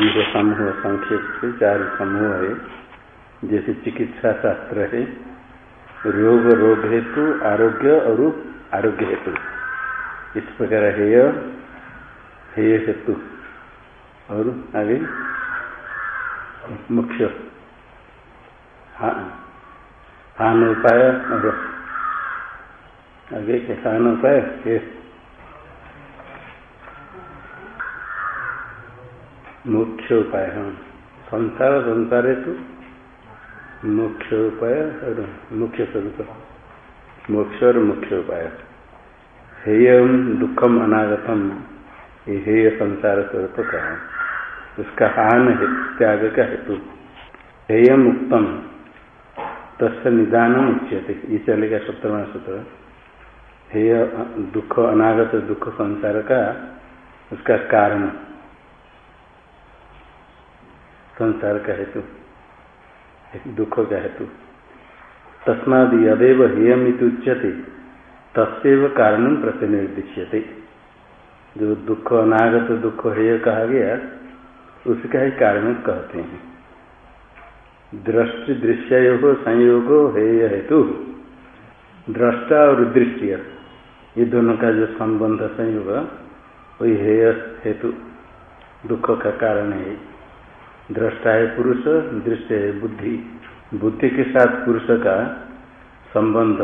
ये समूह संक्षेप से चार समूह है जैसे चिकित्सा शास्त्र है, रोग रोग हेतु, आरोग्य और आरोग्य हेतु। इस प्रकार हेय हेय हेतु। और आगे, मुख्य। हान उपाय और आगे हान उपाय मुख्य उपाय हाँ संसार संसार हेतु मुख्य उपाय और मुख्य स्वरूप। मोक्ष और मुख्य उपाय हेय दुखम अनागतम, ये हेय संसार स्वरूप कहा उसका हान त्याग का हेतु। हेय मुक्तम तस् निदान उच्यते। ये चलेगा सप्तमा सूत्र। हेय दुख, अनागत दुख संसार का उसका कारण। संसार का हेतु दुख का हेतु। तस्माद यदेव हेयमित उच्यते तस्व कारण प्रतिनिर्दिश्यते जो दुख, अनागत दुख हेय कहा गया, उसका ही कारण कहते हैं। दृष्टि दृश्य संयोग हेय हेतु। दृष्टा और दृश्य ये दोनों का जो संबंध संयोग, वही हेय हेतु। दुख का कारण है। दृष्टा है पुरुष दृश्य है बुद्धि। बुद्धि के साथ पुरुष का संबंध,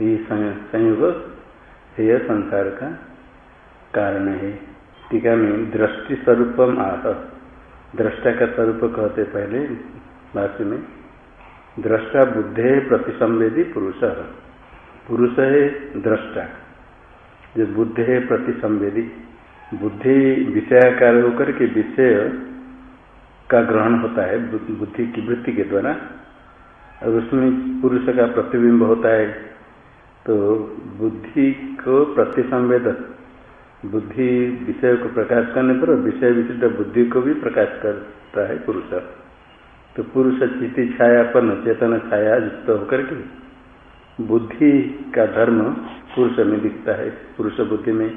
ये संयोग है संसार का कारण है। टीका में दृष्टि स्वरूपम आह। दृष्टा का स्वरूप कहते पहले भाष्य में, दृष्टा बुद्धे प्रतिसंवेदी पुरुष। पुरुष है दृष्टा। जो बुद्ध है प्रतिसंवेदी। बुद्धि विषयाकार होकर के विषय का ग्रहण होता है, बुद्धि की वृत्ति के द्वारा। और उसमें पुरुष का प्रतिबिंब होता है तो बुद्धि को प्रतिसंवेद, बुद्धि विषय को प्रकाश करने पर विषय विशिष्ट बुद्धि को भी प्रकाश करता है पुरुष। तो पुरुष चिति छायापन चेतन छाया युक्त होकर के बुद्धि का धर्म पुरुष में दिखता है। पुरुष बुद्धि में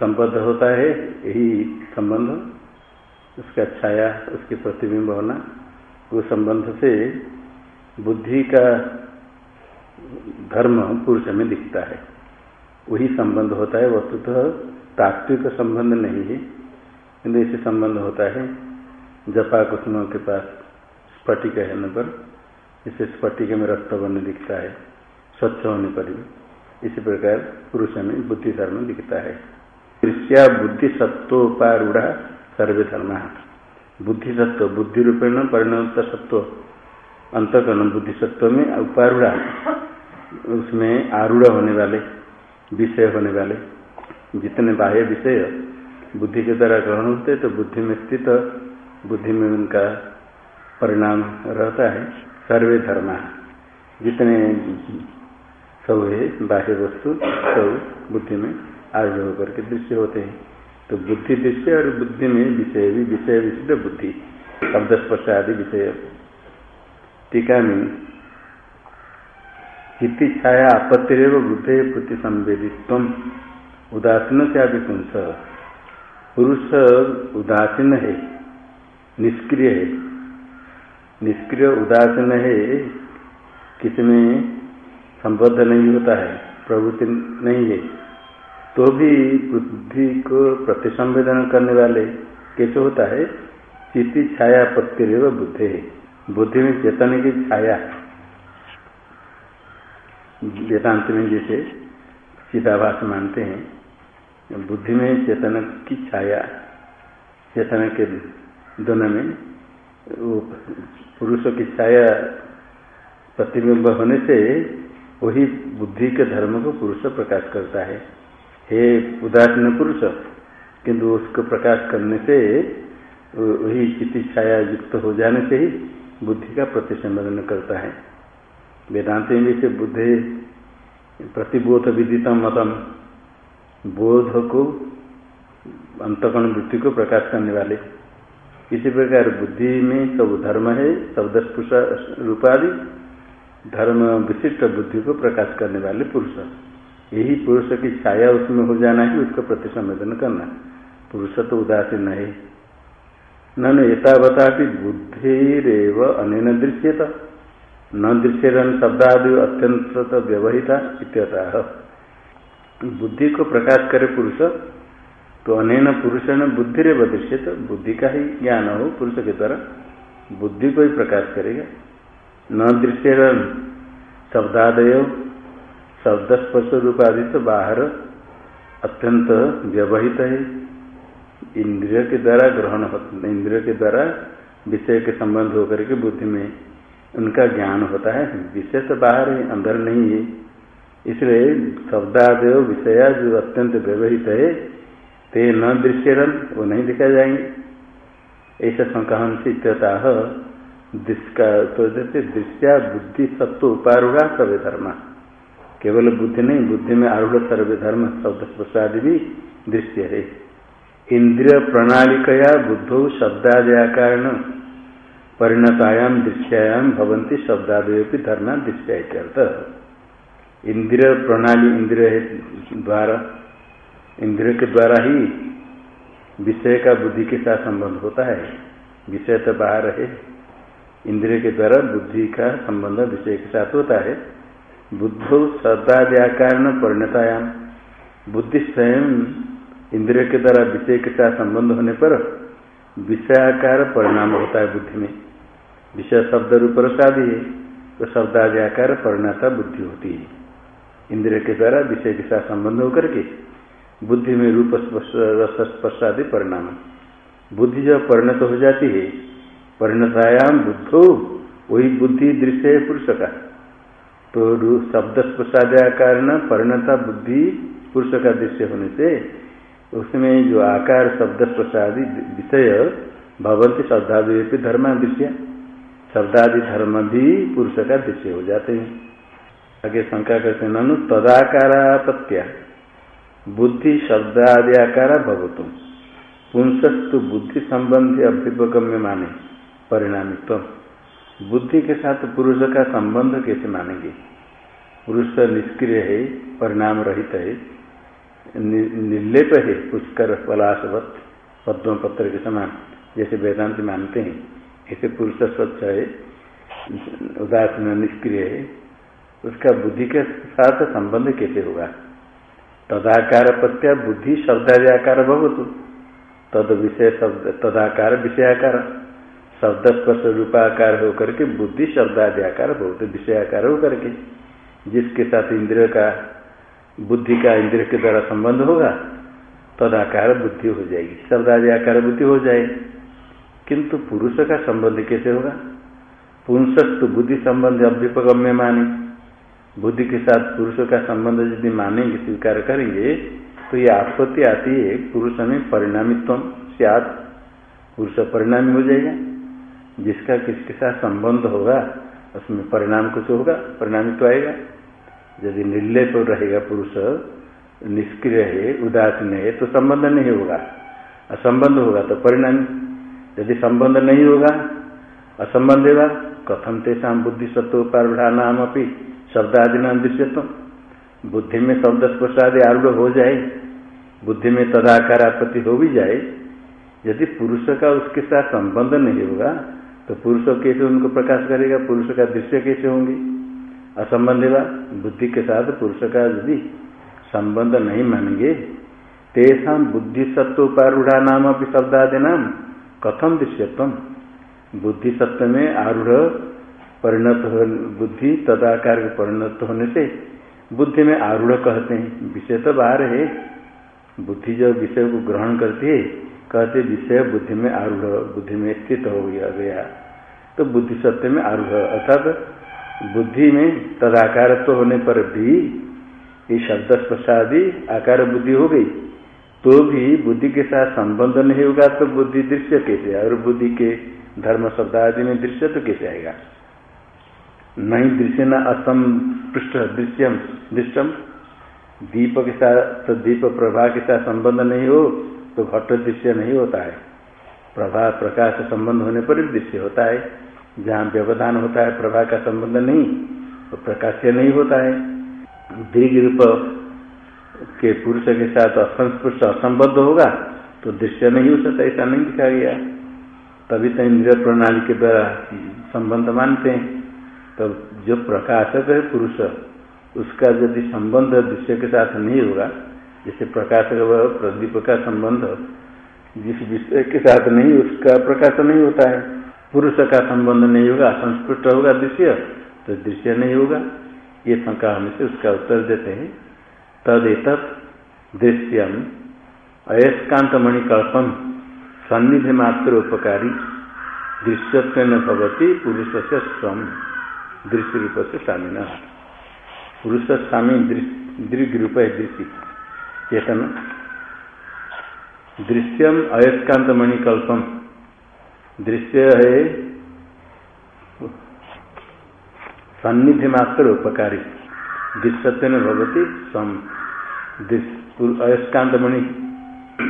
संबद्ध होता है, यही संबंध। उसका छाया, उसके प्रतिबिंब होना, वो संबंध से बुद्धि का धर्म पुरुष में दिखता है। वही संबंध होता है, वस्तुतः तात्विक संबंध नहीं है। किंतु ऐसे संबंध होता है, जपा कुसुमों के पास स्फटिक होने पर, इसे स्फटिक में रक्त बने दिखता है, स्वच्छ होने पर भी। इसी प्रकार पुरुष में बुद्धि धर्म दिखता है। दृश्या बुद्धि सत्वोपारूढ़ा सर्वे धर्म बुद्धि सत्व, बुद्धि रूपेण परिणत सत्व, अंतकरण बुद्धि सत्व में उपारूढ़ा उसमें आरूढ़ होने वाले, विषय होने वाले, जितने बाह्य विषय बुद्धि के द्वारा ग्रहण होते तो बुद्धि में स्थित, बुद्धि में उनका परिणाम रहता है। सर्वे धर्म जितने सब है, बाह्य वस्तु, सब बुद्धि में आरूढ़ होकर के दृश्य होते हैं। तो बुद्धि दृश्य और बुद्धि में विषय भी, विषय विशिष्ट बुद्धि, शब्द स्पर्श आदि विषय। टीका में, हिति छाया आपत्तिरव बुद्धे प्रति संवेदित्व उदासीन आदि पुंस। पुरुष उदासीन है, निष्क्रिय है। निष्क्रिय उदासीन है किसमें संबद्ध नहीं होता है, प्रवृत्ति नहीं है। तो भी बुद्धि को प्रतिसंवेदन करने वाले कैसे होता है? चिति छाया पत्तिर बुद्धि। है बुद्धि में चेतन की छाया। वेदांत में जैसे चिदाभास मानते हैं, बुद्धि में चेतन की छाया, चेतन के दोनों में वो पुरुषों की छाया प्रतिबिंब होने से वही बुद्धि के धर्म को पुरुष प्रकाश करता है। हे उदासीन पुरुष, किंतु उसको प्रकाश करने से वही चिति छाया युक्त हो जाने से ही बुद्धि का प्रतिसंबोधन करता है। वेदांत में से बुद्धि प्रतिबोध विदितम मतम, बोध को अंतकण वृत्ति को प्रकाश करने वाले। इसी प्रकार बुद्धि में सब धर्म है शब्द रूपादि, धर्म विशिष्ट बुद्धि को प्रकाश करने वाले पुरुष। यही पुरुष की छाया उसमें हो जाना ही उसका प्रति संवेदन करना। पुरुष तो उदासीन है ननु एतावता बुद्धिरव अन दृश्यता। न दृश्यरन शब्दादि अत्यंत व्यवहिता इत्यतः। बुद्धि को प्रकाश करे पुरुष तो अनेन पुरुषण बुद्धि रे दृश्य तो बुद्धि का ही ज्ञान हो पुरुष के द्वारा। बुद्धि को ही प्रकाश करेगा। न दृश्यरन शब्दादय शब्द स्पर्श रूप आदि तो बाहर अत्यंत व्यवहित है। इंद्रिय के द्वारा ग्रहण होता इंद्रिय के द्वारा विषय के संबंध होकर के बुद्धि में उनका ज्ञान होता है। विषय तो बाहर है, अंदर नहीं है। इसलिए शब्दादय विषया जो अत्यंत व्यवहित है, ते न दृश्यरन वो नहीं दिखा जाएँगे। ऐसा संकहन से तो जैसे दृश्या बुद्धि सत्व उपारूढ़ा सर्वे धर्म। केवल बुद्धि नहीं, बुद्धि में आरूढ़ सर्वे धर्म शब्द प्रसाद भी दृश्य है। इंद्रिय प्रणालिकया बुद्धो शब्दादया कारण परिणतायाम दृश्यायाम भवंती शब्दादय भी धर्म दृश्य इंद्रिय प्रणाली इंद्रिय द्वारा, इंद्रिय के द्वारा ही विषय का बुद्धि के साथ संबंध होता है। विषय तो बाहर है। इंद्रिय के द्वारा बुद्धि का संबंध विषय के साथ होता है। बुद्धो शब्दाद्याकार परिणतायाम बुद्धि स्वयं इंद्रिय के द्वारा विषय के साथ संबंध होने पर विषयाकार परिणाम होता है बुद्धि में। विषय शब्द रूप है तो शब्दादि आकार परिणता बुद्धि होती है। इंद्रिय के द्वारा विषय के साथ संबंध होकर के बुद्धि में रूप स्पर्शादि परिणाम बुद्धि जब परिणत हो जाती है परिणतायाम बुद्धो वही बुद्धि दृश्य है पुरुष का। तो शब्द स्पर्शाद्याकार न परिणता बुद्धि पुरुष का दृश्य होने से, उसमें जो आकार, शब्द स्पर्शादि विषय, भवंती श्रद्धादि धर्म दृश्य शब्दादि धर्म भी पुरुष का दृश्य हो जाते हैं। आगे शंका करते ननु तदाकारापत्या बुद्धि शब्दादि आकार भवतु पुंसस्तु बुद्धि संबंधी अभ्युपगम्य माने परिणामित्व बुद्धि के साथ पुरुष का संबंध कैसे मानेंगे? पुरुष निष्क्रिय है, परिणाम रहित है निर्लेप है, पुष्कर पलाशवत, पद्म पत्र के समान, जैसे वेदांत मानते हैं। ऐसे पुरुष स्वच्छ है उदासीन निष्क्रिय है। उसका बुद्धि के साथ संबंध कैसे होगा? तदाकार प्रत्या बुद्धि शब्दाकार भवतु। तद विषय शब्द, तदाकार विषयाकार। शब्द स्पर्श रूपाकार होकर के, बुद्धि शब्दादि आकार, बहुत विषयाकार होकर के, जिसके साथ इंद्रिय का, बुद्धि का इंद्रिय के द्वारा संबंध होगा, तदाकार बुद्धि हो जाएगी, शब्दादि आकार बुद्धि हो जाए किंतु पुरुष का संबंध कैसे होगा? पुंसस्तु बुद्धि संबंध अभ्युपगम्य माने। बुद्धि के साथ पुरुष का संबंध यदि मानेंगे, स्वीकार करेंगे तो ये आपत्ति आती है, पुरुष में परिणामित्व सियात। पुरुष परिणामी हो जाएगा। जिसका किसके साथ संबंध होगा, उसमें परिणाम कुछ होगा, परिणाम तो आएगा। यदि निर्लेप रहेगा पुरुष, निष्क्रिय है उदासीन है तो संबंध नहीं होगा। असंबंध होगा तो परिणाम। यदि संबंध नहीं होगा, असंबंध होगा कथम तेषा बुद्धि सत्व नाम अपनी शब्द आदि नाम दृश्यत्व बुद्धि में शब्द स्पर्श आदि आरूढ़ हो जाए, बुद्धि में तदाकार आपत्ति हो भी जाए, यदि पुरुष का उसके साथ संबंध नहीं होगा तो पुरुष कैसे उनको प्रकाश करेगा? पुरुष का दृश्य कैसे होंगे? असंबंध होगा बुद्धि के साथ पुरुष का यदि संबंध नहीं मानेंगे, तेषा बुद्धि सत्व नाम अपनी शब्द आदि नाम कथम दृश्यत्म बुद्धि सत्व में आरूढ़ परिणत हो बुद्धि तदाकार परिणत होने से बुद्धि में आरूढ़ कहते हैं। विषय तो बाहर है। बुद्धि जो विषय को ग्रहण करती है कहते विषय बुद्धि में आरूढ़, बुद्धि में स्थित हो गया गया। तो बुद्धि सत्य में आरूढ़, अर्थात बुद्धि में तदाकार तो होने पर भी ये शब्द स्पर्शादि आकार बुद्धि हो गई तो भी बुद्धि के साथ संबंध नहीं होगा तो बुद्धि दृश्य कैसे? और बुद्धि के धर्म, शब्द आदि में दृश्य तो कैसे आएगा? नहीं दृश्य न असम पृष्ठ दृश्यम दृश्यम दीप के साथ तो दीप प्रभा के साथ संबंध नहीं हो तो घट दृश्य नहीं होता है। प्रभा, प्रकाश संबंध होने पर भी दृश्य होता है। जहाँ व्यवधान होता है, प्रभा का संबंध नहीं तो प्रकाश नहीं होता है। दीर्घ रूप के पुरुष के साथ असंस्पृष्ट असंबद्ध होगा तो दृश्य नहीं हो सकता, ऐसा नहीं दिखा गया। तभी तो इंद्रिय प्रणाली के द्वारा संबंध मानते हैं। तो जो प्रकाशक है, पुरुष, उसका यदि संबंध दृश्य के साथ नहीं होगा जैसे प्रकाशक व प्रदीप का संबंध, जिस विषय के साथ नहीं, उसका प्रकाश नहीं होता है। पुरुष का संबंध नहीं होगा संस्कृत होगा दृश्य तो दृश्य नहीं होगा। ये शंका होने से उसका उत्तर देते हैं। तदेत दृश्यम अयस्कांत मणिकल्पम सन्निधि मात्र उपकारी दृश्यत्व न भवती पुरुष से स्वम दृश्य रूप से स्वामी न पुरुष स्वामी दृग रूप है दृश्य। चेतन दृश्यम अयस्कांत मणिकल्पम दृश्य है सन्निधि मात्र उपकारी दृश्यत्व में भगवती सम अयस्कांत मणि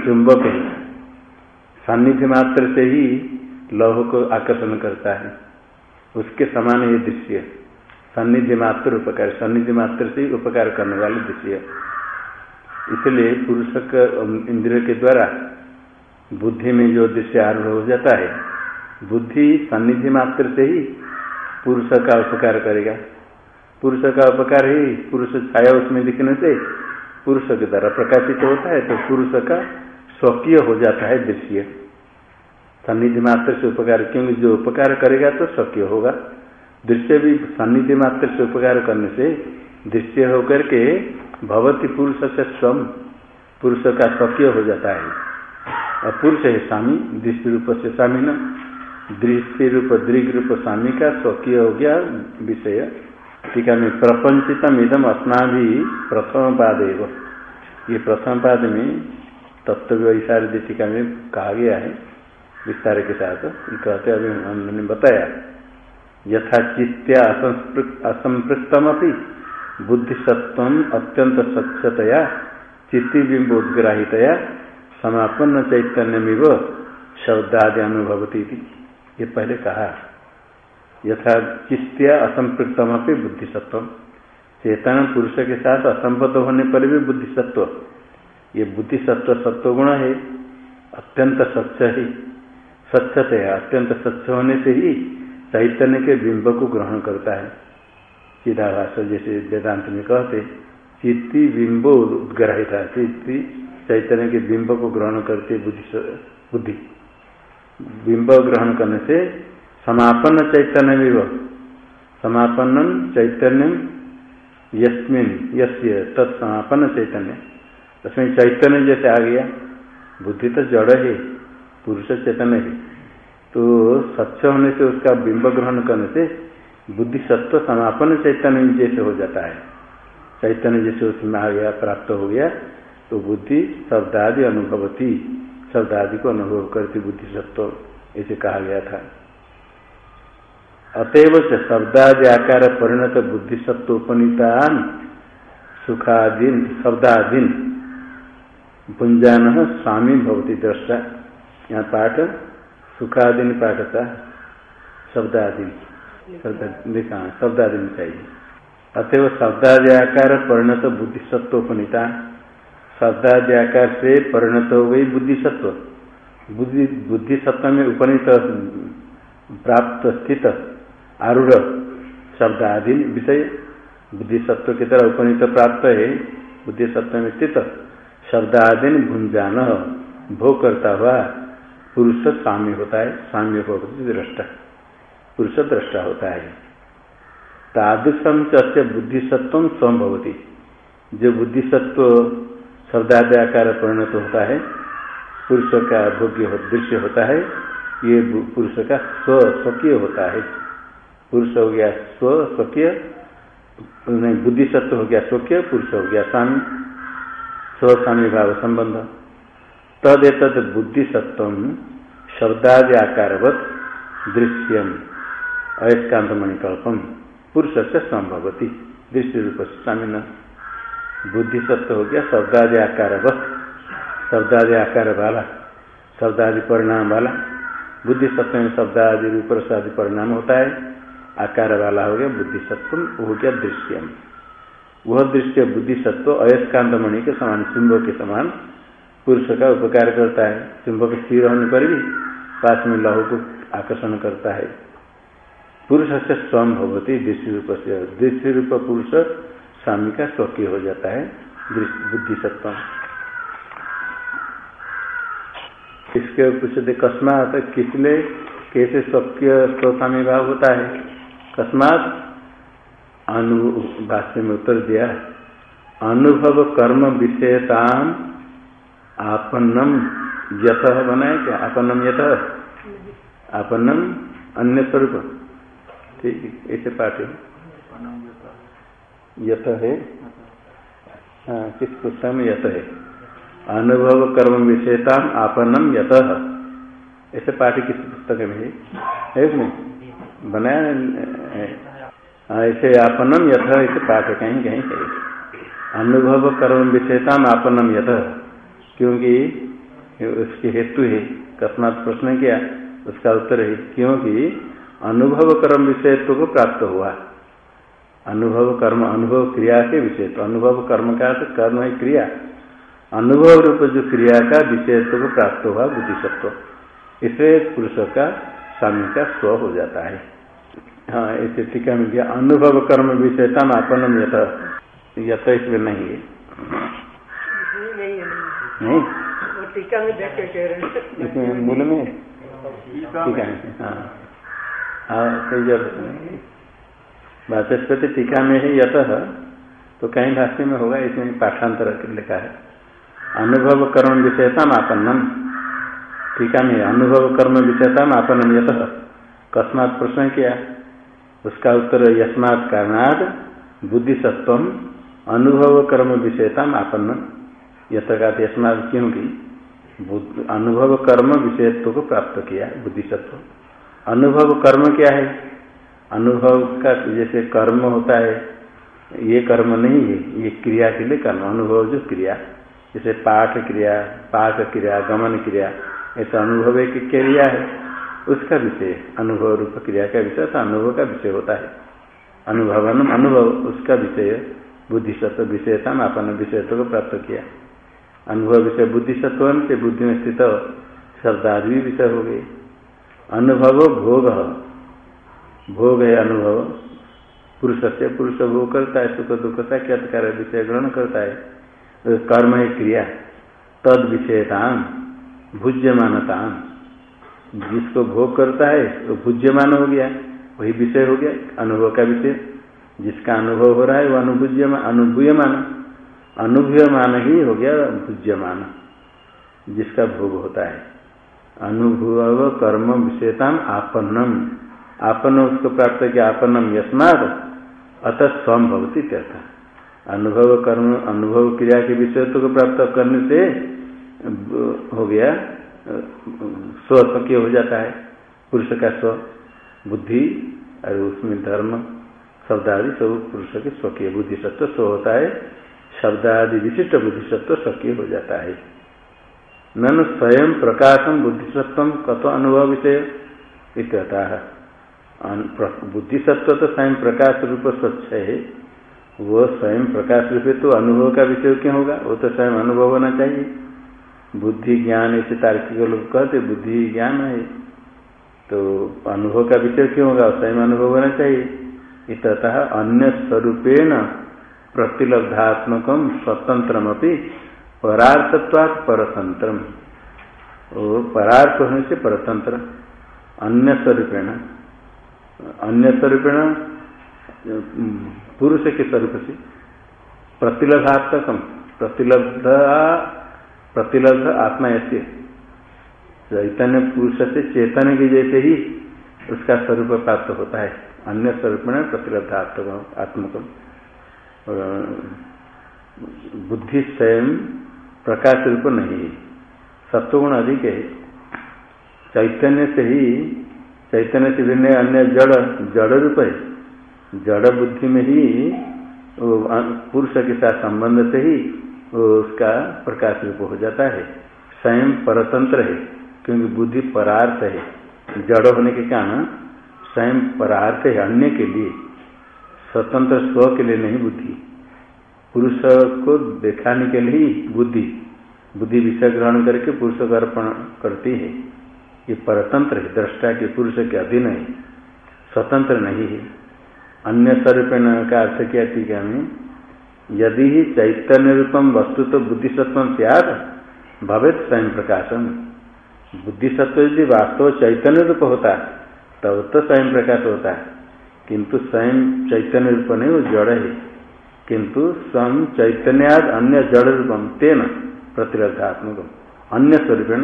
चुंबक है सान्निध्य मात्र से ही लौह को आकर्षण करता है। उसके समान ये दृश्य। सान्निध्य मात्र उपकार सान्निध्य मात्र से ही उपकार करने वाले दृश्य। इसलिए पुरुष इंद्रिय के द्वारा बुद्धि में जो दृश्य आरूढ़ हो जाता है, बुद्धि सन्निधि मात्र से ही पुरुष का उपकार करेगा। पुरुष का उपकार ही पुरुष छाया उसमें दिखने से पुरुष के द्वारा प्रकाशित होता है तो पुरुष का स्वकीय हो जाता है दृश्य। सन्निधि मात्र से उपकार, क्योंकि जो उपकार करेगा तो स्वकीय होगा। दृश्य भी सन्निधि मात्र से उपकार करने से दृश्य होकर के भवती पुरुष से स्वम पुरुष का स्वकीय हो जाता है। और पुरुष है स्वामी दृष्टि रूप से स्वामी न। दृष्टि रूप दृग रूप स्वामी का स्वकीय हो गया विषय। टीका में प्रपंचितम इदम अस्नाभि प्रथम पाद ये प्रथम पाद में तत्व व्यवसार टीका में कहा गया है, विस्तार के साथ। कहते अभी हमने बताया। यथा चित्या असंपृक्तम बुद्धिसत्व अत्यंत स्वच्छतया चित्तिबिंबोद्ग्राहितया समापन्न चैतन्यमिव शब्दादि अनुभवती ये पहले कहा। यथा चित्या असंपृक्तम अपनी बुद्धिसत्व। चेतन पुरुष के साथ असंबद्ध होने पर भी बुद्धिसत्व। ये बुद्धिसत्व सत्व गुण है, अत्यंत स्वच्छ ही। स्वच्छत है अत्यंत स्वच्छ होने से ही चैतन्य के बिंब को ग्रहण करता है। भाषा जैसे वेदांत में कहते, चित्ती बिंबो उद्ग्रहिता, चित्ती चैतन्य के बिंब को ग्रहण करते बुद्धि बुद्धि। बिंब ग्रहण करने से समापन चैतन्य विव समापन चैतन्य यस्मिन, यस्य तत्समापन्न चैतन्य। उसमें चैतन्य जैसे आ गया। बुद्धि तो जड़ है, पुरुष चैतन्य है। तो स्वच्छ होने से उसका बिंब ग्रहण करने से बुद्धि सत्व समापन चैतन्य जैसे हो जाता है। चैतन्य जैसे उसमें आ गया, प्राप्त हो गया तो बुद्धि शब्दादि अनुभवती शब्द आदि को अनुभव करती बुद्धि सत्व ऐसे कहा गया था। अतएव से शब्दादि आकार परिणत बुद्धि सत्व उपनीतान सुखादीन शब्दादीन पुंजान स्वामी भवती दृष्टा। यहाँ पाठ सुखादीन पाठ था, शब्दादीन। लिखा शब्दादीन चाहिए। अतएव शब्दादि आकार परिणत बुद्धि सत्वोपनीता शब्दादि आकार से परिणत हो गई बुद्धि सत्व बुद्धि बुद्धि सत्व में उपनीत, प्राप्त स्थित आरूढ़ शब्द आदि विषय। बुद्धि सत्व की तरह उपनीत प्राप्त है बुद्धि सत्व में स्थित शब्द आदि भुंजान भोग करता हुआ पुरुष स्वामी होता है, स्वामी होकर दृष्टा। पुरुष दृष्टा होता है। तादृशम चे बुद्धिसत्व स्वम भवती जो बुद्धिसत्व शब्दादि आकार परिणत होता है पुरुष का भोग्य दृश्य होता है, ये पुरुष का स्व स्वकीय होता है। पुरुष हो गया स्व स्वकीय नहीं बुद्धि सत्व हो गया स्वकीय, पुरुष हो गया स्वामी स्वस्वामी भाव संबंध। तद एत बुद्धि सत्व आकारवत दृश्यम। अयस्कांत मणिकल्पम पुरुष से संभवती दृष्टि रूप से स्वामी बुद्धि सत्व हो गया, शब्दादि आकार वस्त शब्दादि आकार वाला शब्दादि परिणाम वाला बुद्धि सत्व में शब्दादि रूप आदि परिणाम होता है। आकार वाला हो गया बुद्धि सत्व हो गया दृश्यम। वह दृश्य बुद्धि सत्व अयस्कांत मणि के समान, चुंबक के समान पुरुष का उपकार करता है। चुंबक स्थिर होने पर भी पास में लहू को आकर्षण करता है। पुरुष से स्वयं भगवती दृष्टि रूप से दृष्टि रूप पुरुष स्वामी का स्वकीय हो जाता है बुद्धि सत्व इसके पूछते कस्मात किसले, कैसे स्वकीय स्वस्वामी भाव होता है? कस्मात अनु में उत्तर दिया अनुभव कर्म विषयता आपन्नम यथ बनाए क्या? आपन्नम यथ? आपन्नम अन्य स्वरूप ठीक ऐसे पाठ। है यथ है। हाँ किस पुस्तक में यथ है? अनुभव कर्म विषयता आपन्नम यथ ऐसे पाठ किस पुस्तक में है? उसमें बनाया हाँ, ऐसे आपनम यथ ऐसे पाठ कहीं कहीं है अनुभव कर्म विषयता आपनम यथ क्योंकि उसके हेतु है। कस्मात प्रश्न किया उसका उत्तर है। क्योंकि अनुभव कर्म विषयत्व को प्राप्त हुआ। अनुभव कर्म अनुभव क्रिया के विषय तो अनुभव कर्म का तो कर्म है क्रिया। अनुभव रूप जो क्रिया का विषयत्व को प्राप्त हुआ बुद्धिशत्व इसे पुरुष का स्वामी का स्व हो जाता है। हाँ ऐसे टीका में गया अनुभव कर्म विषयता में अपनम यथ। यथ इसमें नहीं है। नहीं? टीका में देख कह रहे इसमें मूल में टीका में। हाँ हाँ कोई ज़रूरत नहीं वाचस्पति टीका में ही यत तो कहीं भाष्य में होगा, इसमें पाठांतर लिखा है। अनुभव कर्म विषयता आपन्नम। टीका में अनुभव कर्म विषयता आपन्नम यत। कस्मात प्रश्न किया? उसका उत्तर यस्मात् कारणाद बुद्धिसत्व अनुभव कर्म विषयता आपन्नम। यथ का यस्मात क्योंकि अनुभव कर्म विषयत्व को प्राप्त किया बुद्धिसत्व अनुभव कर्म क्या है? अनुभव का जैसे कर्म होता है, ये कर्म नहीं है, ये क्रिया के लिए कर्म, अनुभव जो क्रिया, जैसे पाठ क्रिया पाक क्रिया, गमन क्रिया, ऐसा अनुभव एक क्रिया है। उसका विषय, अनुभव रूप क्रिया का विषय तो अनुभव का विषय होता है। अनुभवन अनुभव, उसका विषय बुद्धिशत्व विषयता में अपन विषयत्व को प्राप्त किया। अनुभव विषय बुद्धि सत्व से बुद्धि में स्थित, शब्दादि विषय हो गए। अनुभव भोग। भोग है अनुभव। पुरुष से पुरुष भोग करता है, सुख दुख का क्या विषय ग्रहण करता है। तो कर्म है क्रिया। तद विषयताम भुज्यमानताम जिसको भोग करता है, वो भुज्यमान हो गया। वही विषय हो गया, अनुभव का विषय। जिसका अनुभव हो रहा है, वो अनुभुज्यमान अनुभूयमान। अनुभूयमान ही हो गया, भुज्यमान। जिसका भोग होता है। अनुभव कर्म विषयता आपन्नम। आपन्न उसको प्राप्त किया, आपन्नम यस्माद अतः स्वम भवती त्यर्थ अनुभव कर्म, अनुभव क्रिया के विषयत्व को प्राप्त करने से हो गया स्व स्वकीय हो जाता है। पुरुष का स्व, बुद्धि, और उसमें धर्म शब्द आदि सब पुरुष के स्वकीय बुद्धि सत्व स्व होता है। शब्द आदि विशिष्ट बुद्धिसत्व सक्रिय हो जाता है। नन स्वयं प्रकाशम बुद्धिसत्व कत अनुभव बुद्धिसत्व तो स्वयं प्रकाश रूप स्वच्छ है वो स्वयं प्रकाश रूप तो अनुभव का विषय क्यों होगा? वो तो स्वयं अनुभव होना चाहिए। बुद्धि ज्ञान ऐसे तार्किक लोग कहते, बुद्धि ज्ञान है। तो अनुभव का विषय क्यों होगा? स्वयं अनुभव होना चाहिए। इतः अन्य स्वरूपेण प्रतिलब्धात्मक स्वतंत्र परार्थत्वात् परतंत्र परार्थ होने से परतंत्र। अन्य स्वरूपेण अन्य स्वरूपेण, पुरुष के स्वरूप से प्रतिलब्धात्मक प्रतिलब्ध प्रतिलब्ध आत्मा ऐसे। चैतन्य पुरुष से चेतन के जैसे ही उसका स्वरूप प्राप्त होता है। अन्य स्वरूप में प्रतिलब्धात्मक आत्मक बुद्धि स्वयं प्रकाश रूप नहीं। है सत्वगुण अधिक है। चैतन्य से ही, चैतन्य से भिन्न अन्य जड़ जड़ रूप है। जड़ बुद्धि में ही पुरुष के साथ संबंध से ही उसका प्रकाश रूप हो जाता है। स्वयं परतंत्र है, क्योंकि बुद्धि परार्थ है। जड़ होने के कारण स्वयं परार्थ है अन्य के लिए। स्वतंत्र स्व के लिए नहीं बुद्धि। पुरुष को दिखाने के लिए बुद्धि बुद्धि विषय ग्रहण करके पुरुष को अर्पण करती है। ये परतंत्र है, दृष्टा के पुरुष के अधीन है, स्वतंत्र नहीं है। अन्य स्वरूपेण का अर्थ क्या टीका में यदि ही चैतन्य रूपम वस्तु तो बुद्धिसत्व सियाद भवे स्वयं प्रकाशम बुद्धिसत्व यदि वास्तव चैतन्य रूप होता, तब तो स्वयं प्रकाश होता, किंतु स्वयं चैतन्य रूप नहीं, वो जड़ है। किंतु स्वयं चैतन्याद अन्य जड़ रूपम तेन प्रतिरक्षात्मक अन्य स्वरूपेण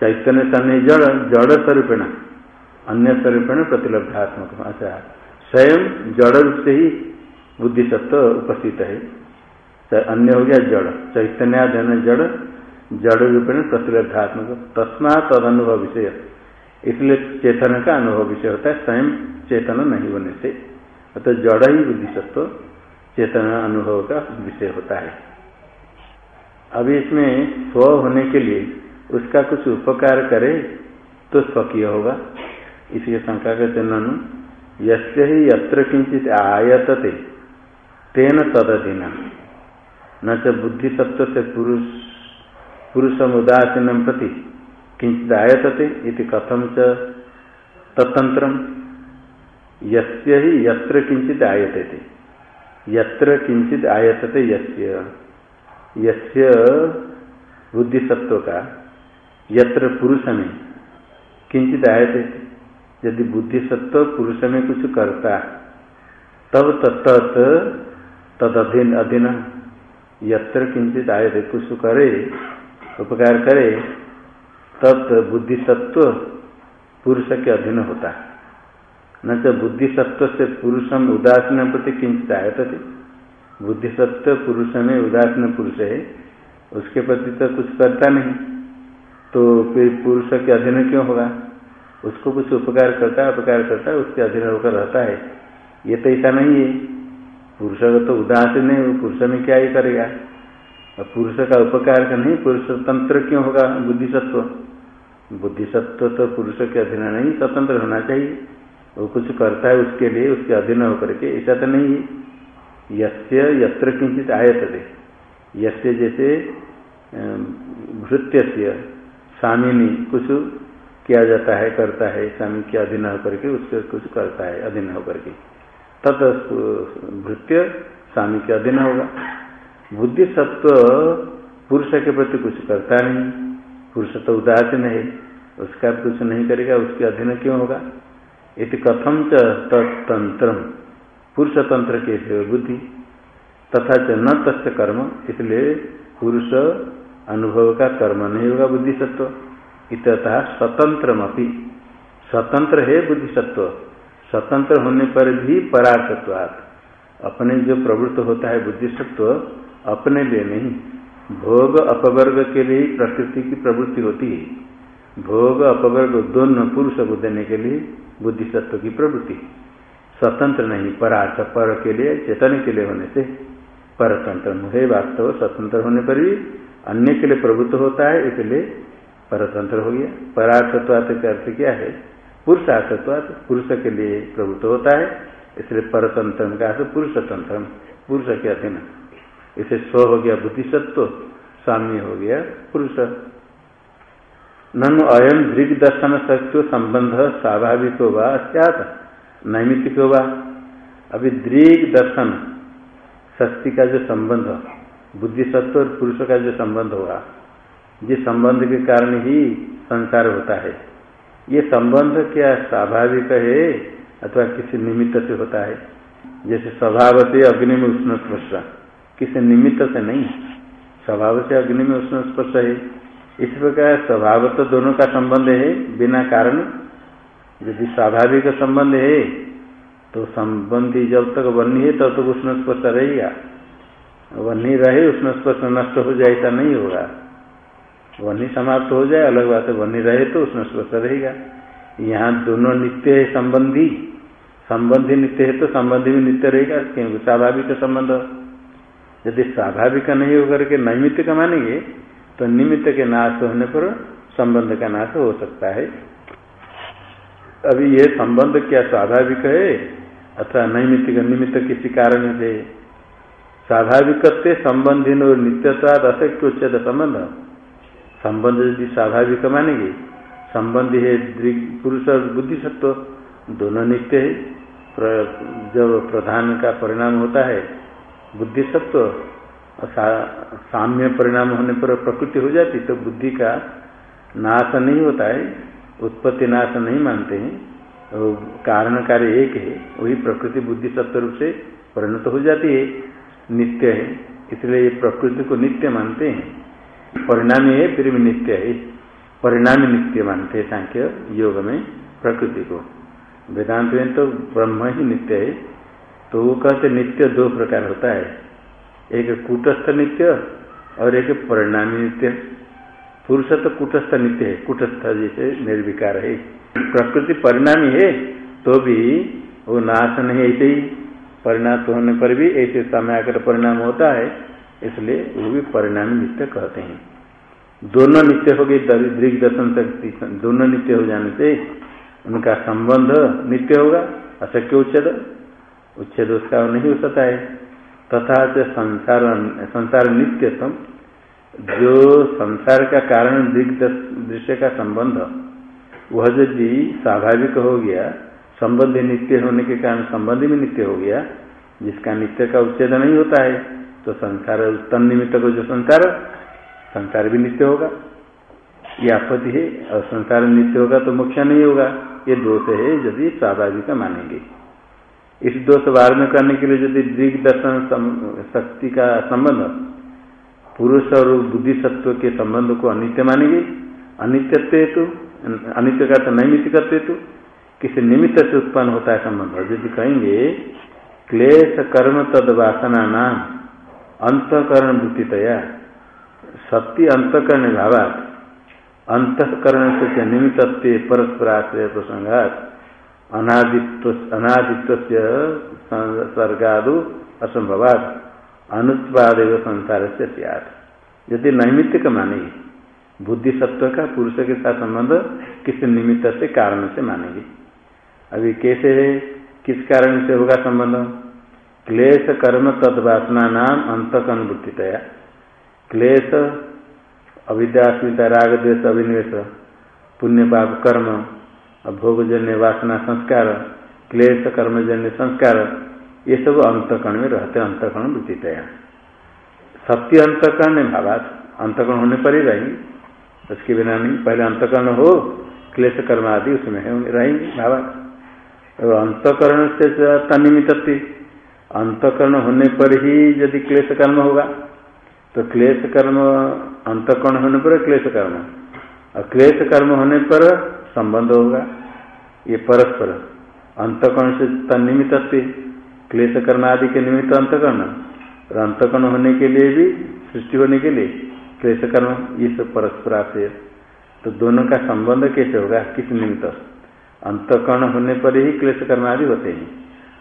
चैतन्य सन जड़ जड़ स्वरूपेण, अन्य स्वरूपेण प्रतिलब्धात्मक अच्छा स्वयं जड़ रूप से ही बुद्धि सत्व उपस्थित है। अन्य हो गया जड़ चैतन्य जड़ जड़ रूपेण प्रतिलब्धात्मक तस्मा तद अनुभव विषय। इसलिए चेतन का अनुभव विषय होता है, स्वयं चेतन नहीं होने से। अतः जड़ ही बुद्धि सत्व चेतन अनुभव का विषय होता है। अभी इसमें स्व होने के लिए उसका कुछ उपकार करे तो स्वकीय होगा। इसलिए शंका के चिन्ह यसे ही यत्र किंचित आयतते, तेन तदधीन। न च बुद्धि सत्व से पुरुष, पुरुषम उदासीन प्रति किंचित आयतते इति कथम च ततंत्र यस्य ही यत्र किंचित आयतते। यत्र किंचित आयतते यस्य। यस्य बुद्धि सत्व का यत्र पुरुष में किंचित आयते। यदि बुद्धि सत्व पुरुष में कुछ करता, तब तत्त तद अधीन अधीन यत्र किंचित आयते, कुछ करे, उपकार करे, तत् बुद्धि सत्व पुरुष के अधीन होता। है न तो बुद्धि सत्व से पुरुषम उदासीन प्रति किंचित आयत थे बुद्धि सत्व पुरुष में उदासीन पुरुष है उसके प्रति तो कुछ करता नहीं। तो फिर पुरुष के अधीन क्यों होगा? उसको कुछ उपकार करता उपकार करता है, उसके अधीन होकर रहता है। ये तो ऐसा नहीं है। पुरुष का तो उदासीन है पुरुष में क्या ही करेगा? और पुरुष का उपकार का नहीं, पुरुष स्वतंत्र क्यों होगा बुद्धिसत्व? बुद्धिसत्व तो पुरुष के अधीन नहीं, स्वतंत्र होना चाहिए। वो कुछ करता है उसके लिए, उसके अधीन होकर के, ऐसा तो नहीं है। यस्य, यत्र किंचित आयत दे यस्य जैसे भृत्य से स्वामिनी कुछ किया जाता है, करता है स्वामी के अधीन होकर के उसके कुछ करता है, अधीन होकर के। तत् भृत्य स्वामी के अधीन होगा। बुद्धि सत्व पुरुष के प्रति कुछ करता नहीं। पुरुष तो उदासीन है, उसका कुछ नहीं करेगा, उसके अधीन क्यों होगा? इति कथम च तंत्र पुरुष तंत्र के बुद्धि, तथा च न तस् कर्म, इसलिए पुरुष अनुभव का कर्म नहीं होगा बुद्धि सत्व इतः स्वतंत्र स्वतंत्र है बुद्धि सत्व स्वतंत्र होने पर भी परार्थत्वात्। अपने जो प्रवृत्त होता है बुद्धि सत्व अपने लिए नहीं। भोग अपवर्ग के लिए प्रकृति की प्रवृत्ति होती है। भोग अपवर्ग दोनों पुरुष को देने के लिए बुद्धि सत्व की प्रवृत्ति। स्वतंत्र नहीं, परार्थ पर के लिए, चेतन के लिए होने से। परतंत्र है वास्तव स्वतंत्र होने पर भी अन्य के लिए प्रभुत्व होता है, इसलिए परतंत्र हो गया। परार्थत्वात का अर्थ क्या है? पुरुषार्थत्वात पुरुष के लिए प्रभुत्व होता है, इसलिए परतंत्र का अर्थ पुरुष तंत्र पुरुष के अधीन। इसे स्व हो गया बुद्धिसत्व, साम्य हो गया पुरुष। ननु अयम दृग दर्शन शक्ति संबंध स्वाभाविक होगा सैत नैमित्तिक होगा अभी दृग दर्शन शक्ति का जो संबंध, बुद्धिसत्व और पुरुष का जो संबंध होगा, जिस संबंध के कारण ही संसार होता है। ये संबंध क्या स्वाभाविक है अथवा किसी निमित्त से होता है? जैसे स्वभाव से अग्नि में उष्ण स्पर्श, किसी निमित्त से नहीं। स्वभाव से अग्नि में उष्ण स्पर्श है। इस प्रकार स्वभाव तो दोनों का संबंध है, बिना कारण। यदि स्वाभाविक संबंध है तो संबंधी जब तक वन्नी है, तब तक उष्ण स्पर्श रहेगा। वन्नी रहे उष्ण स्पर्श नष्ट हो जाए, ऐसा नहीं होगा। वन्नी समाप्त हो जाए, अलग बात है वन्नी रहे तो उष्ण स्पर्श रहेगा। यहाँ दोनों नित्य है संबंधी। संबंधी नित्य है तो संबंधी भी नित्य रहेगा, क्योंकि स्वाभाविक संबंध। यदि स्वाभाविक नहीं होकर के नैमित्त का मानेंगे तो निमित्त के नाश होने पर संबंध का नाश हो सकता है। अभी यह संबंध क्या स्वाभाविक है? अथवा नैमित्तिक निमित्त किसी कारण से? स्वाभाविक संबंधी और नित्यत्वाद अशक्य उच्चत संबंध। संबंध यदि स्वाभाविक मानेंगे, संबंधी है पुरुष और बुद्धि सत्व दोनों नित्य है। जब प्रधान का परिणाम होता है बुद्धि सत्व साम्य परिणाम होने पर प्रकृति हो जाती तो बुद्धि का नाश नहीं होता है, उत्पत्ति नाश नहीं मानते हैं। तो कारण कार्य एक है, वही प्रकृति बुद्धि सत्व रूप से परिणत हो जाती है, नित्य है। इसलिए ये प्रकृति को नित्य मानते हैं। परिणामी है, फिर भी नित्य है। परिणामी नित्य मानते हैं, सांख्य योग में प्रकृति को। वेदांत में तो ब्रह्म ही नित्य है तो वो कहते नित्य दो प्रकार होता है। एक कूटस्थ नित्य और एक परिणामी नित्य। पुरुष तो कूटस्थ नित्य है, कूटस्थ जैसे निर्विकार है। प्रकृति परिणामी है तो भी वो नाश नहीं ऐसे ही। परिणाम होने पर भी ऐसे समय आकर परिणाम होता है, इसलिए वो भी परिणामी नित्य कहते हैं। दोनों नित्य हो गए दृग दर्शन शक्ति, दोनों नित्य हो जाने से उनका संबंध नित्य होगा अशक्य उच्छेद। उच्छेद उसका नहीं हो सकता है। तथा से संसार संसार नित्यतम जो संसार का कारण दृश्य का संबंध, वह यदि स्वाभाविक हो गया, संबंध नित्य होने के कारण संबंध भी नित्य हो गया, जिसका नित्य का उच्छेद नहीं होता है तो संसार उत्तम निमित्त को जो संसार संसार भी नित्य होगा। ये आपत्ति है, और संसार नित्य होगा तो मुख्य नहीं होगा, ये दोष है यदि स्वाभाविक मानेंगे। इस दोष वार में करने के लिए यदि दिग दर्शन शक्ति का संबंध, पुरुष और बुद्धि सत्व के संबंध को अनित्य मानेंगे। अनित्यत्व हेतु अनित्य का तो नैमित्त करते हेतु किसी निमित्त से उत्पन्न होता है संबंध। यदि कहेंगे, क्लेश कर्म तद वासना नाम, अंतकरण बुद्धितया। शक्ति अंतकरण भावा अंतकरण से निमित्त परस्पराश्रय प्रसंगात। अनादित्व अनादित्व सर्गादु असंभवाद अनुत्पाद संसार से सियाद यदि नैमित्तिक मानेगी बुद्धि सत्व का पुरुष के साथ संबंध किस निमित्त से कारण से मानेगी अभी कैसे किस कारण से होगा संबंध? क्लेश, कर्म, तदवासना नाम अंतक तया क्लेश, अविद्यास्मिता राग देश अभिनिवेश पुण्य, पाप, कर्म भोगजन्य वासना संस्कार, क्लेश, कर्मजन्य संस्कार, ये सब अंतकरण में रहते अंतकरण है सत्य अंतकरण है भावात, अंतकरण होने पर ही रहेंगे। उसके बिना नहीं, पहले अंतकरण हो, क्लेश, कर्म आदि उसमें रहेंगे भावात। और अंतकरण से तनिमित अंतकरण होने पर ही यदि क्लेश, कर्म होगा तो क्लेश, कर्म, अंतकरण होने पर क्लेश, कर्म। और क्लेश कर्म होने पर संबंध होगा। ये परस्पर अंतकर्ण से तनिमित क्लेश करना आदि के निमित्त अंतकर्ण। और अंतकर्ण होने के लिए भी, सृष्टि होने के लिए क्लेश कर्म, ये सब परस्पर आते तो दोनों का संबंध कैसे होगा? किस निमित्त? अंतकर्ण होने पर ही क्लेश कर्म आदि होते हैं।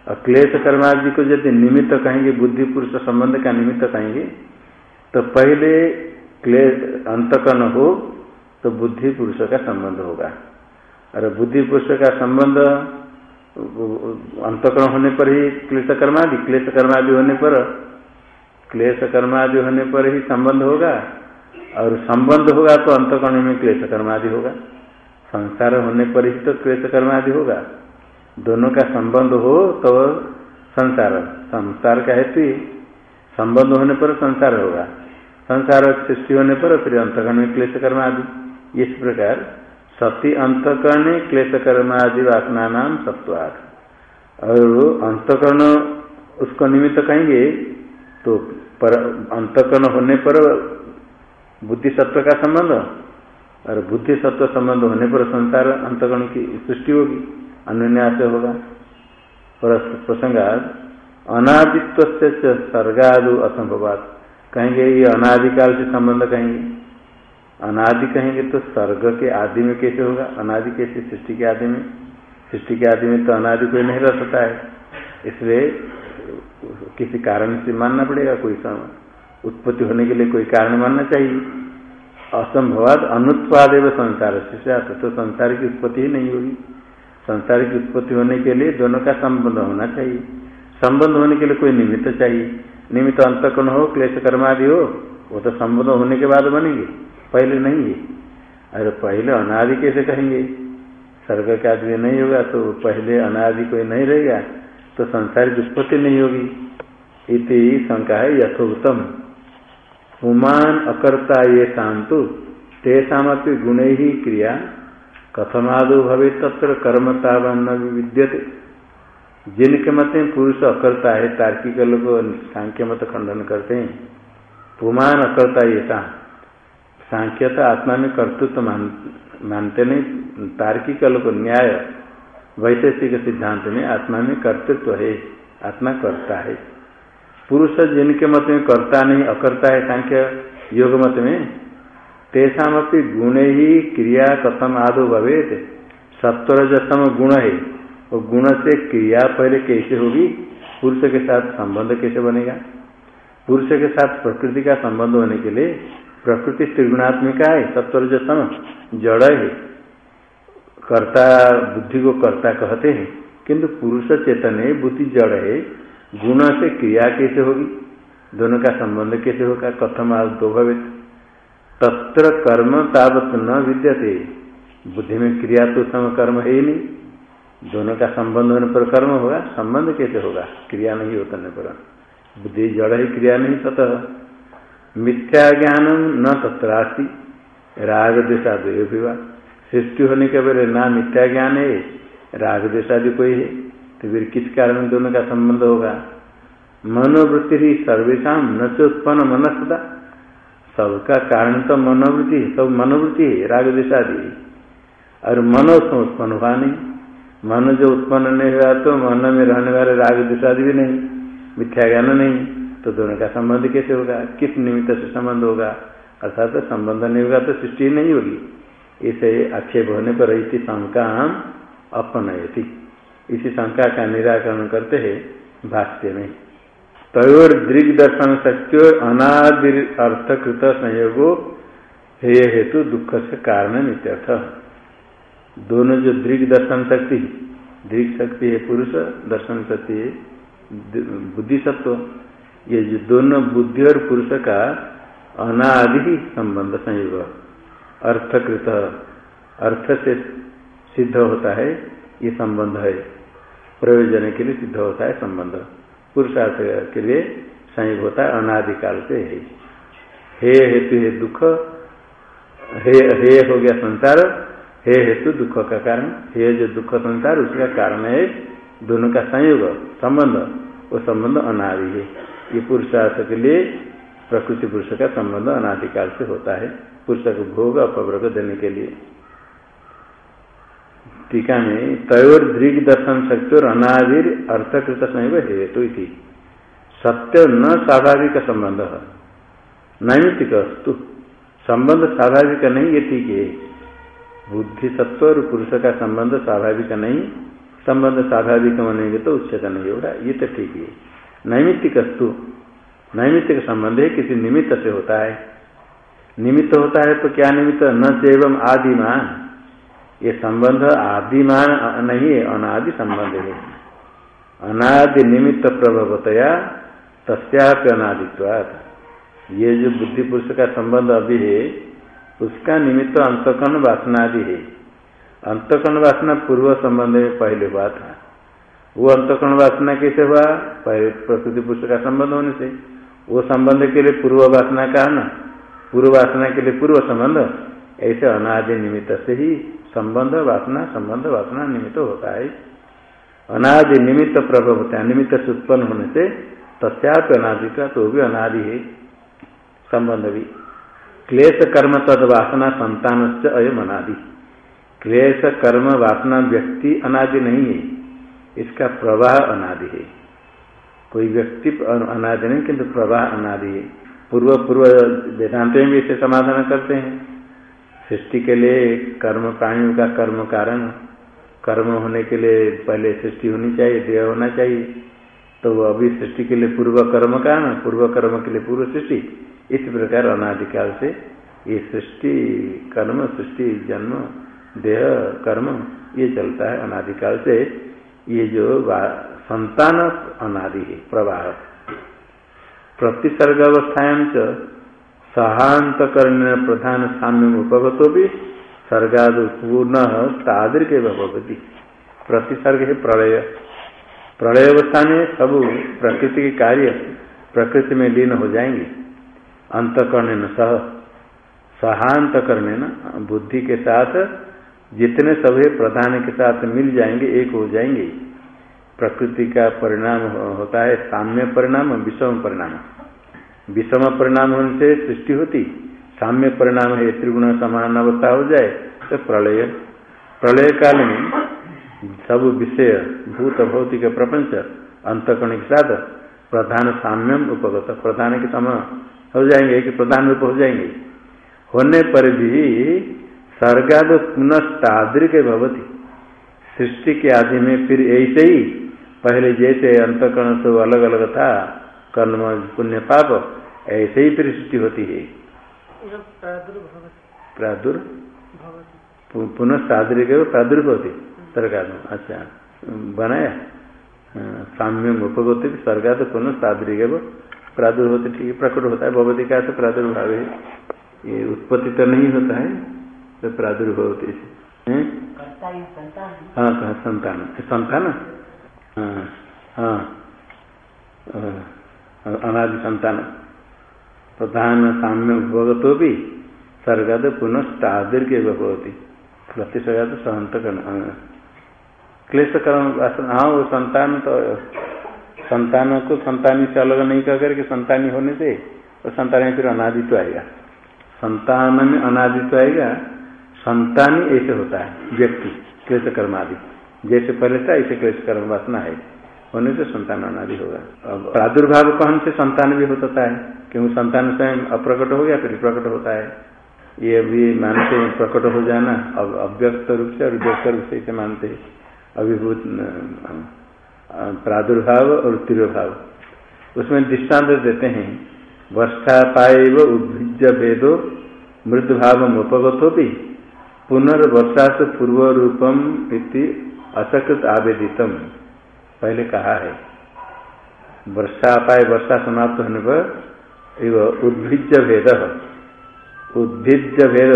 और क्लेश कर्म आदि को यदि निमित्त कहेंगे, बुद्धि पुरुष संबंध का निमित्त कहेंगे तो पहले क्लेश, अंतकर्ण हो तो बुद्धि पुरुष का संबंध होगा। अरे बुद्धि पुरुष का संबंध, अंतकरण होने पर ही क्लेश कर्मादि क्लेश कर्मादि होने पर, क्लेश कर्मादि होने पर ही संबंध होगा। और संबंध होगा तो अंतकरण में क्लेश कर्मादि होगा। संसार होने पर ही तो क्लेश कर्मादि होगा। दोनों का संबंध हो तो संसार। संसार का हेतु संबंध होने पर संसार होगा। संसार सृष्टि होने पर फिर अंतकरण में क्लेश कर्म आदि इस प्रकार सती अंतकरण क्लेश कर्म आदि वासना नाम सत्वाद और अंतकरण उसको निमित्त कहेंगे तो पर अंतकरण होने पर बुद्धि सत्व का संबंध, और बुद्धि सत्व संबंध होने पर संसार अंतकरण की सृष्टि होगी अन्य से होगा पर प्रसंगाद अनादित्व से सर्गादु असंभवाद कहेंगे, ये अनादिकाल से संबंध कहेंगे। अनादि कहेंगे तो स्वर्ग के आदि में कैसे होगा? अनादि कैसे? सृष्टि के आदि में। सृष्टि के आदि में तो अनादि कोई नहीं रह सकता है। इसलिए किसी कारण से मानना पड़ेगा कोई उत्पत्ति होने के लिए कोई कारण मानना चाहिए। असंभवाद अनुत्पाद एवं संसार से तो संसार की उत्पत्ति ही नहीं होगी। संसार की उत्पत्ति होने के लिए दोनों का संबंध होना चाहिए। संबंध होने के लिए कोई निमित्त चाहिए। निमित्त अंतकरण हो क्लेश कर्मादि हो, वो तो संबंध होने के बाद बनेंगे। पहले नहीं है। अरे पहले अनादि कैसे कहेंगे? स्वर्ग का आदमी नहीं होगा तो पहले अनादि कोई नहीं रहेगा तो संसार की उत्पत्ति नहीं होगी। इति शंका है यथोत्तम पुमान अकर्ता ये शांतु तेषापि गुण ही क्रिया। कथमादो भवे तत्र कर्मता न विद्यते जिनके मत में पुरुष अकर्ता है, तार्किक लोग सांख्य मत खंडन करते हैं। पुमान अकर्ता ये सांख्यता आत्मा में कर्तृत्व मान, मानते नहीं तार्किक लोग न्याय वैशेषिक सिद्धांत में आत्मा में कर्तृत्व है आत्मा करता है। पुरुष जिनके मत में करता नहीं अकर्ता है सांख्य योग मत में तेषाम अपनी गुण ही क्रिया कथम आदो भवे सत्वरजतम गुण है वो गुण से क्रिया पहले कैसे होगी? पुरुष के साथ संबंध कैसे बनेगा? पुरुष के साथ प्रकृति का संबंध होने के लिए प्रकृति त्रिगुणात्मिका है सत्वरजतम जड़ है। कर्ता बुद्धि को कर्ता कहते हैं, किंतु पुरुष चेतन है बुद्धि जड़ है, गुण से क्रिया कैसे होगी? दोनों का संबंध कैसे होगा? कथम आज दो भवित। तत्र कर्म तावत न विद्यते। बुद्धि में क्रिया तो सम कर्म है ही नहीं। दोनों का संबंध होने पर कर्म होगा, संबंध कैसे होगा? क्रिया नहीं होता पर बुद्धि जड़ ही, क्रिया नहीं सतह मिथ्या ज्ञानम न तत्रास्ति राग देशादय विवाह सृष्टि होने के पहले ना मिथ्या ज्ञान है राग देशादि कोई है। तो फिर किस कारण दोनों का संबंध होगा? मनोवृत्ति ही सर्वेशा न से उत्पन्न मनस्ता सबका कारण तो मनोवृत्ति सब मनोवृत्ति है राग देशादि और मनो से उत्पन्न हुआ नहीं। मन जो उत्पन्न नहीं हुआ तो मन में रहने वाले राग देशादि भी नहीं मिथ्या ज्ञान नहीं। तो दोनों का संबंध कैसे होगा? किस निमित्त से संबंध होगा? अर्थात तो संबंध नहीं होगा तो सृष्टि नहीं होगी। इसे आक्षेप होने पर इसी शंका हम अपनयती इसी शंका का निराकरण करते हैं भाष्य में। तयोर दृग दर्शन शक्यो अनादि अर्थकृत संयोगो हे हेतु दुख से कारण नित्यर्थ। दोनों जो दृग दर्शन शक्ति दृग शक्ति है पुरुष, दर्शन शक्ति है बुद्धि सत्व ये जो दोनों बुद्धि और पुरुष का अनादि संबंध, संयोग, अर्थकृत, अर्थ से सिद्ध होता है, ये संबंध है। प्रयोजन के लिए सिद्ध होता है संबंध। पुरुषार्थ के लिए संयोग होता है अनादिकाल से है। हे हेतु हे दुख, हे हे हो गया संसार, हे हेतु दुख का कारण। हे जो दुख संसार, उसका कारण है दोनों का संयोग, संबंध। वो संबंध अनादि है। ये पुरुषार्थ के लिए प्रकृति पुरुष का संबंध अनादिकाल से होता है। पुरुष को भोग अपवर्ग देने के लिए। टीका में तयोर दृग दर्शन शक्ति और अनादिर अर्थकृत संयोग हेतु थी सत्य न स्वाभाविक संबंध। है नैमित्तिक अस्तु संबंध स्वाभाविक नहीं, ये ठीक है। बुद्धि सत्व और पुरुष का संबंध स्वाभाविक नहीं। संबंध स्वाभाविक बनेंगे तो उच्चता नहीं होगा, ये तो ठीक है। नैमित्तिक अस्तु नैमित्तिक संबंध है, किसी निमित्त से होता है। निमित्त होता है तो क्या निमित्त? न सेवम आदिमान। ये संबंध आदिमान, नहीं है अनादि संबंध है। अनादि निमित्त प्रभवतया, तस्याप अनादित्वात। ये जो बुद्धि पुरुष का संबंध अभी है, उसका निमित्त अंतकर्ण वासनादि है। अंतकर्ण वासना पूर्व संबंध में पहले हुआ था। वो अंतकरण वासना कैसे हुआ? प्रकृति पुरुष का संबंध होने से। वो संबंध के लिए पूर्व वासना का ना? पूर्व वासना के लिए पूर्व संबंध? ऐसे अनादि निमित्त से ही संबंध, वासना संबंध, वासना निमित्त होता है। अनादि निमित्त प्रभव होता है। निमित्त से उत्पन्न होने से तस्याप अनादि का तो भी अनादि है। संबंध भी। क्लेश, कर्म, तद, वासना संतान से अयम, अनादि। क्लेश, कर्म, वासना, व्यक्ति अनादि नहीं है। इसका प्रवाह अनादि है। कोई व्यक्ति अनादि नहीं, किंतु प्रवाह अनादि है। पूर्व पूर्व वेदांत में भी इसे समाधान करते हैं। सृष्टि के लिए कर्म, प्राणियों का कर्म कारण, कर्म होने के लिए पहले सृष्टि होनी चाहिए, देह होना चाहिए। तो अभी सृष्टि के लिए पूर्व कर्म कारण, पूर्व कर्म के लिए पूर्व सृष्टि। इस प्रकार अनादिकाल से ये सृष्टि कर्म, सृष्टि जन्म, देह कर्म, ये चलता है अनादिकाल से। ये जो संतान अनादि है, प्रवाह। प्रतिसर्ग अवस्थायां सहांतकरण प्रधान साम्य उपगतो भी सर्गाद पूर्ण तादृक भगवती प्रतिसर्ग है प्रलय। प्रलय अवस्था में सब प्रकृति के कार्य प्रकृति में लीन हो जाएँगे। अंतकरण न सह सहांत करने न बुद्धि के साथ जितने सभी प्रधान के साथ मिल जाएँगे, एक हो जाएँगे। प्रकृति का परिणाम होता है साम्य परिणाम, विषम परिणाम। विषम परिणाम होने से सृष्टि होती। साम्य परिणाम है, त्रिगुण समान अवस्था हो जाए तो प्रलय। प्रलय काल में सब विषय, भूत, भौतिक, प्रपंच, अंतकरण के साथ प्रधान साम्यम उपगत, प्रधान के समान हो जाएँगे कि प्रधान रूप हो जाएँगे। होने पर भी सर्गाद पुनस्ताद्रिक भवती। सृष्टि के आदि में फिर ऐसे ही पहले जैसे अंतकरण सब अलग अलग था कर्म पुण्य पाप ऐसे ही फिर सृष्टि होती है। प्रादुर पुनः सादरी के प्रादुर्भवती सरकार अच्छा बनाया। साम्य उपगति सरकार तो पुनः सादरी के प्रादुर्भवती ठीक है प्रकट होता है भगवती का तो प्रादुर्भाव है। ये उत्पत्ति तो नहीं होता है। तो प्रादुर्भवती हाँ कहा, संतान। संतान? हाँ हाँ। अनादि संतान। प्रधान साम्य उपभोगतो भी सर्गद पुनः तादीर्घ भगवती प्रतिसर्गत सहंत क्लेश कर्म हाँ वो संतान तो संतान को संतानी से अलग नहीं कह करके संतानी होने से और संतान फिर अनादित्व आएगा। संतान में अनादित्व आएगा संतानी ऐसे होता है, व्यक्ति क्लेश कर्म आदि। जैसे पहले था, ऐसे क्लेश कर्म वासना है। होने से संतान अनादि होगा। अब प्रादुर्भाव कहन से संतान भी होता है, क्योंकि संतान स्वयं अप्रकट हो गया, फिर प्रकट होता है। ये अभी मानते हैं, प्रकट हो जाना, अब अव्यक्त रूप से और व्यक्त रूप से इसे मानते हैं। अभिभूत प्रादुर्भाव और तिरुभाव। उसमें दृष्टांत देते हैं वर्षा पाए व उद्भिज भेदो मृदभाव उपगतो भी पुनर्वर्षा से पूर्व रूपम इति असकृत आवेदितम। पहले कहा है वर्षा पाए वर्षा समाप्त होने पर उद्भिज भेद उद्भिज भेद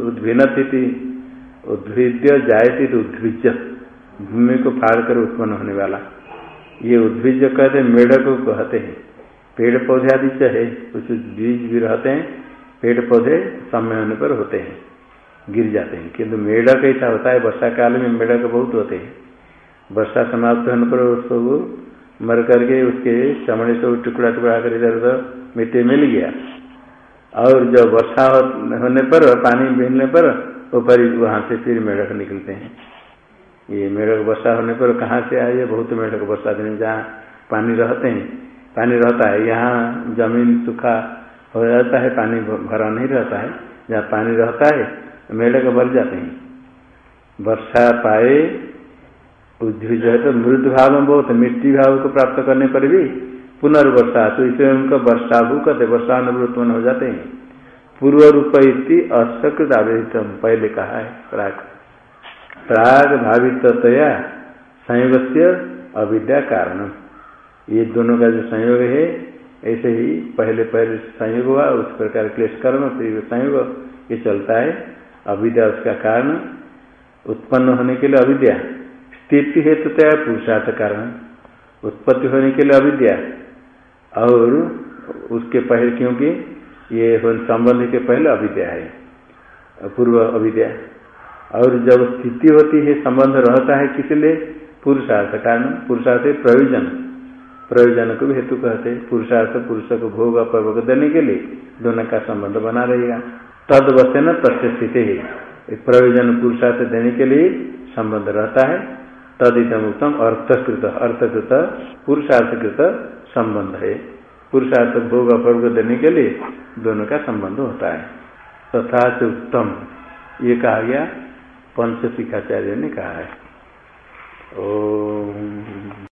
उद्भिन्नति उद्भिद्य जायती उद्भिज भूमि को फाड़ कर उत्पन्न होने वाला। ये उद्भिज कहते मेढ को कहते हैं। पेड़ पौधे आदि चाहे कुछ बीज भी रहते हैं। पेड़ पौधे समय होने पर होते हैं, गिर जाते हैं। किंतु मेढक ऐसा होता है, वर्षा काल में मेढक बहुत होते हैं। वर्षा समाप्त होने पर उसको मर करके उसके चमड़े से टुकड़ा टुकड़ा कर इधर उधर मिट्टी मिल गया। और जब वर्षा होने पर, पानी मिलने पर, ऊपर वहाँ से फिर मेढक निकलते हैं। ये मेढक वर्षा होने पर कहाँ से आए बहुत मेढक वर्षा दिन जहाँ पानी रहते हैं। पानी रहता है। यहाँ ज़मीन सूखा हो जाता है, पानी भरा नहीं रहता है। जहाँ पानी रहता है मेढक भर जाते हैं। वर्षा पाए उद्भिज है तो मृद भाव में बहुत, मिट्टी भाव को प्राप्त करने पर भी पुनर्वर्षा तो इसे उनका वर्षाभू कहते वर्षानुवृत्त हो जाते हैं। पूर्व रूप इति असकृत आवेदित पहले कहा है, प्राग। प्राग भावितया संयोग से अविद्या कारण ये दोनों का जो संयोग है ऐसे ही पहले पहले संयोग हुआ, उस प्रकार क्लेश कर्म फिर संयोग ये चलता है। अविद्या उसका कारण, उत्पन्न होने के लिए अविद्या। स्थिति हेतु तो पुरुषार्थ कारण। उत्पत्ति होने के लिए अविद्या। और उसके पहले क्योंकि ये संबंध के पहले अविद्या है पूर्व अविद्या। और जब स्थिति होती है, संबंध रहता है किस लिए पुरुषार्थ कारण। पुरुषार्थ प्रयोजन। प्रयोजन को भी हेतु कहते पुरुषार्थ पुरुष को भोग अपभोग देने के लिए दोनों का संबंध बना रहेगा। तद वसे न तथ्य स्थिति है प्रयोजन पुरुषार्थ देने के लिए संबंध रहता है। तदितम उत्तम अर्थकृत अर्थकृत, पुरुषार्थकृत संबंध है। पुरुषार्थ, भोग अपर्ग देने के लिए दोनों का संबंध होता है। तथा उत्तम, ये कहा गया पंच शिखाचार्य ने कहा है। ओ